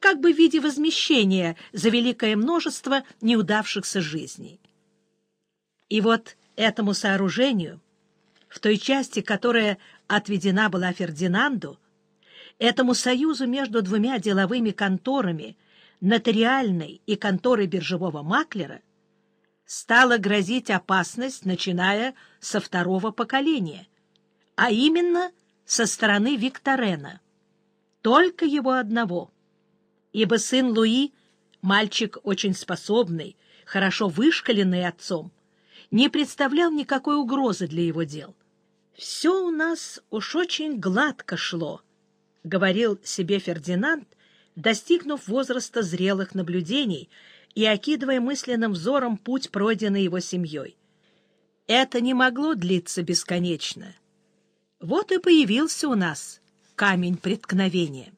как бы в виде возмещения за великое множество неудавшихся жизней. И вот этому сооружению, в той части, которая отведена была Фердинанду, этому союзу между двумя деловыми конторами, нотариальной и конторой биржевого маклера, стала грозить опасность, начиная со второго поколения, а именно со стороны Викторена, только его одного, ибо сын Луи, мальчик очень способный, хорошо вышкаленный отцом, не представлял никакой угрозы для его дел. «Все у нас уж очень гладко шло», — говорил себе Фердинанд, достигнув возраста зрелых наблюдений и окидывая мысленным взором путь, пройденный его семьей. Это не могло длиться бесконечно. Вот и появился у нас камень преткновения.